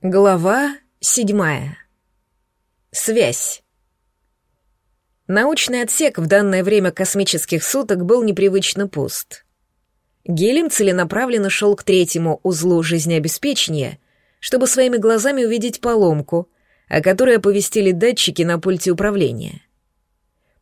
Глава седьмая. Связь. Научный отсек в данное время космических суток был непривычно пуст. Гелим целенаправленно шел к третьему узлу жизнеобеспечения, чтобы своими глазами увидеть поломку, о которой оповестили датчики на пульте управления.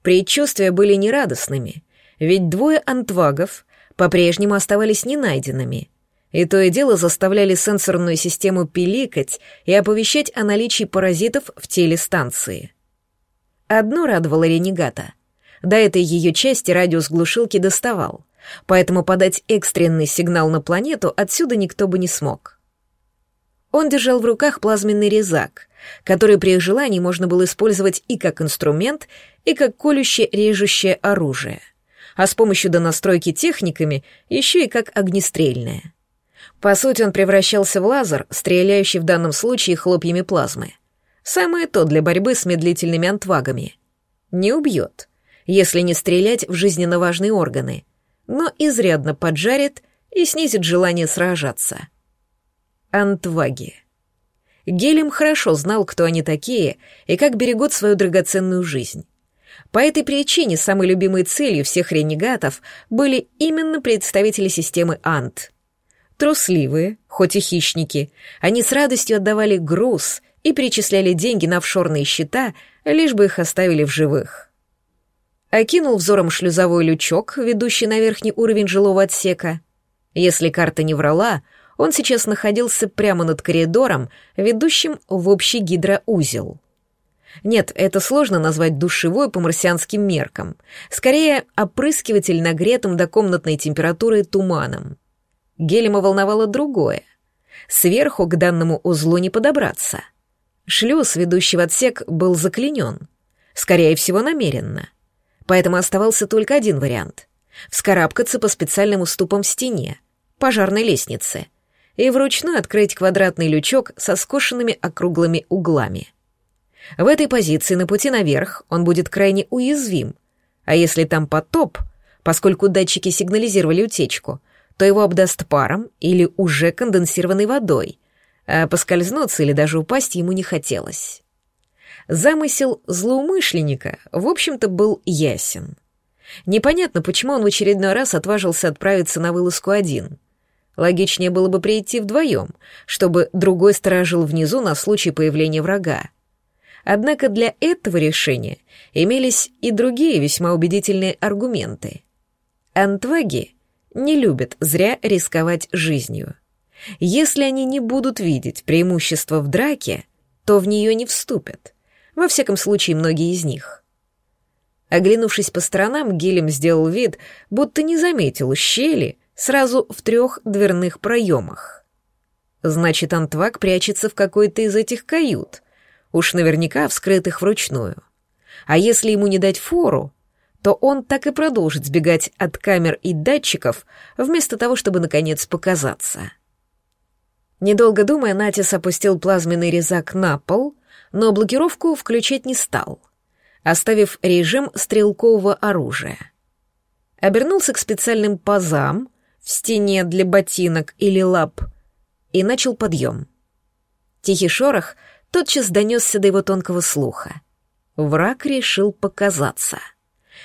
Предчувствия были нерадостными, ведь двое антвагов по-прежнему оставались ненайденными — и то и дело заставляли сенсорную систему пиликать и оповещать о наличии паразитов в теле станции. Одно радовало ренегата. До этой ее части радиус глушилки доставал, поэтому подать экстренный сигнал на планету отсюда никто бы не смог. Он держал в руках плазменный резак, который при их желании можно было использовать и как инструмент, и как колюще-режущее оружие, а с помощью донастройки техниками еще и как огнестрельное — по сути, он превращался в лазер, стреляющий в данном случае хлопьями плазмы. Самое то для борьбы с медлительными антвагами. Не убьет, если не стрелять в жизненно важные органы, но изрядно поджарит и снизит желание сражаться. Антваги. Гелем хорошо знал, кто они такие и как берегут свою драгоценную жизнь. По этой причине самой любимой целью всех ренегатов были именно представители системы Ант — Трусливые, хоть и хищники, они с радостью отдавали груз и перечисляли деньги на офшорные счета, лишь бы их оставили в живых. Окинул взором шлюзовой лючок, ведущий на верхний уровень жилого отсека. Если карта не врала, он сейчас находился прямо над коридором, ведущим в общий гидроузел. Нет, это сложно назвать душевой по марсианским меркам. Скорее, опрыскиватель нагретым до комнатной температуры туманом. Гелема волновало другое. Сверху к данному узлу не подобраться. Шлюз, ведущий в отсек, был заклинен. Скорее всего, намеренно. Поэтому оставался только один вариант — вскарабкаться по специальным уступам в стене, пожарной лестнице, и вручную открыть квадратный лючок со скошенными округлыми углами. В этой позиции на пути наверх он будет крайне уязвим, а если там потоп, поскольку датчики сигнализировали утечку — то его обдаст паром или уже конденсированной водой, а поскользнуться или даже упасть ему не хотелось. Замысел злоумышленника, в общем-то, был ясен. Непонятно, почему он в очередной раз отважился отправиться на вылазку один. Логичнее было бы прийти вдвоем, чтобы другой сторожил внизу на случай появления врага. Однако для этого решения имелись и другие весьма убедительные аргументы. Антваги не любят зря рисковать жизнью. Если они не будут видеть преимущества в драке, то в нее не вступят. Во всяком случае, многие из них. Оглянувшись по сторонам, Гилем сделал вид, будто не заметил щели сразу в трех дверных проемах. Значит, Антвак прячется в какой-то из этих кают, уж наверняка вскрытых вручную. А если ему не дать фору, то он так и продолжит сбегать от камер и датчиков, вместо того, чтобы, наконец, показаться. Недолго думая, Натис опустил плазменный резак на пол, но блокировку включать не стал, оставив режим стрелкового оружия. Обернулся к специальным пазам в стене для ботинок или лап и начал подъем. Тихий шорох тотчас донесся до его тонкого слуха. Враг решил показаться —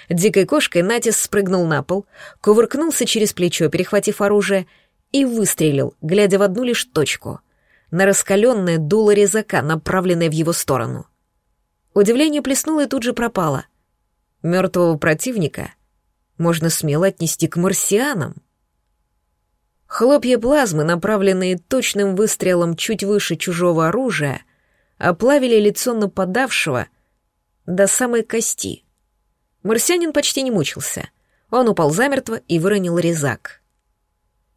Дикой кошкой Натис спрыгнул на пол, кувыркнулся через плечо, перехватив оружие, и выстрелил, глядя в одну лишь точку — на раскаленное дуло резака, направленное в его сторону. Удивление плеснуло и тут же пропало. Мертвого противника можно смело отнести к марсианам. Хлопья плазмы, направленные точным выстрелом чуть выше чужого оружия, оплавили лицо нападавшего до самой кости — Марсианин почти не мучился. Он упал замертво и выронил резак.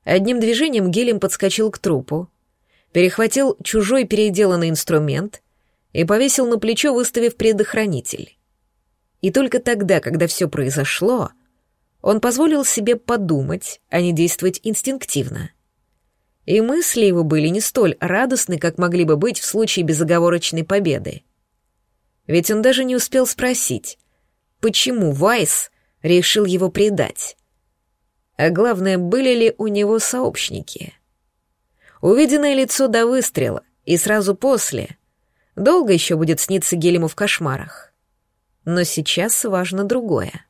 Одним движением Гелем подскочил к трупу, перехватил чужой переделанный инструмент и повесил на плечо, выставив предохранитель. И только тогда, когда все произошло, он позволил себе подумать, а не действовать инстинктивно. И мысли его были не столь радостны, как могли бы быть в случае безоговорочной победы. Ведь он даже не успел спросить, почему Вайс решил его предать. А главное, были ли у него сообщники. Увиденное лицо до выстрела и сразу после. Долго еще будет сниться Гелему в кошмарах. Но сейчас важно другое.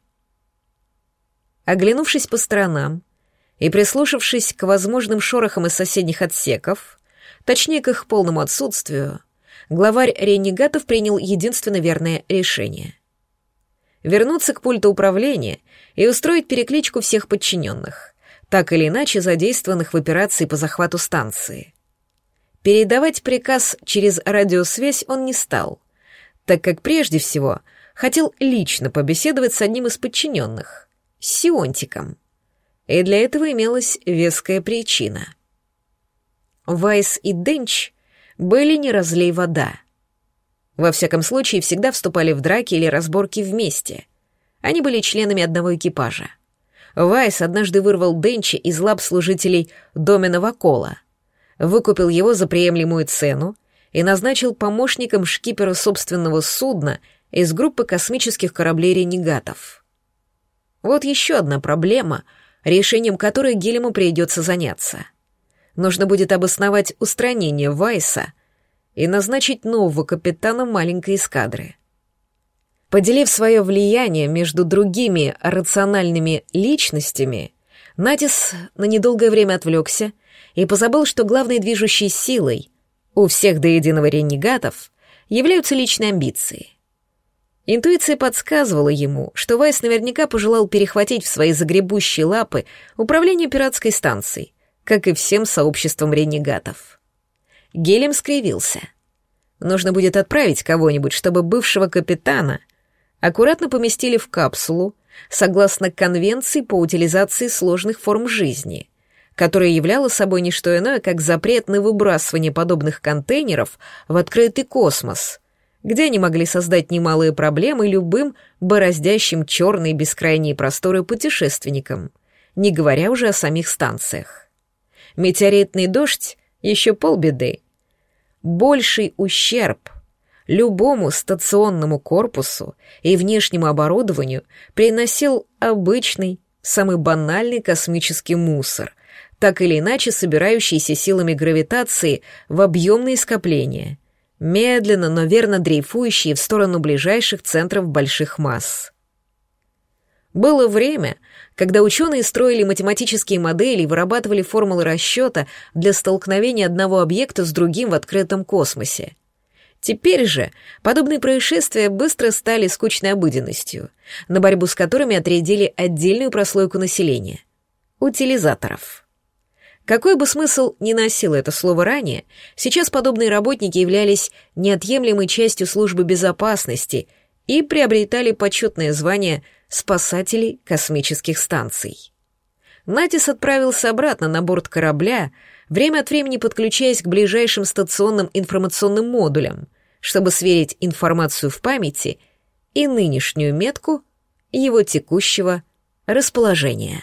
Оглянувшись по сторонам и прислушавшись к возможным шорохам из соседних отсеков, точнее к их полному отсутствию, главарь ренегатов принял единственно верное решение. Вернуться к пульту управления и устроить перекличку всех подчиненных, так или иначе задействованных в операции по захвату станции. Передавать приказ через радиосвязь он не стал, так как прежде всего хотел лично побеседовать с одним из подчиненных, с Сионтиком. И для этого имелась веская причина. Вайс и Денч были не разлей вода. Во всяком случае, всегда вступали в драки или разборки вместе. Они были членами одного экипажа. Вайс однажды вырвал Денча из лап служителей Доминова Кола, выкупил его за приемлемую цену и назначил помощником шкипера собственного судна из группы космических кораблей «Ренегатов». Вот еще одна проблема, решением которой Гелему придется заняться. Нужно будет обосновать устранение Вайса и назначить нового капитана маленькой эскадры. Поделив свое влияние между другими рациональными личностями, Натис на недолгое время отвлекся и позабыл, что главной движущей силой у всех до единого ренегатов являются личные амбиции. Интуиция подсказывала ему, что Вайс наверняка пожелал перехватить в свои загребущие лапы управление пиратской станцией, как и всем сообществом ренегатов. Гелем скривился. Нужно будет отправить кого-нибудь, чтобы бывшего капитана аккуратно поместили в капсулу, согласно Конвенции по утилизации сложных форм жизни, которая являла собой не что иное, как запрет на выбрасывание подобных контейнеров в открытый космос, где они могли создать немалые проблемы любым бороздящим черные бескрайние просторы путешественникам, не говоря уже о самих станциях. Метеоритный дождь — еще полбеды. Больший ущерб любому стационному корпусу и внешнему оборудованию приносил обычный, самый банальный космический мусор, так или иначе собирающийся силами гравитации в объемные скопления, медленно, но верно дрейфующие в сторону ближайших центров больших масс. Было время, когда ученые строили математические модели и вырабатывали формулы расчета для столкновения одного объекта с другим в открытом космосе. Теперь же подобные происшествия быстро стали скучной обыденностью, на борьбу с которыми отрядили отдельную прослойку населения — утилизаторов. Какой бы смысл ни носило это слово ранее, сейчас подобные работники являлись неотъемлемой частью службы безопасности и приобретали почетное звание спасателей космических станций. Натис отправился обратно на борт корабля, время от времени подключаясь к ближайшим стационным информационным модулям, чтобы сверить информацию в памяти и нынешнюю метку его текущего расположения.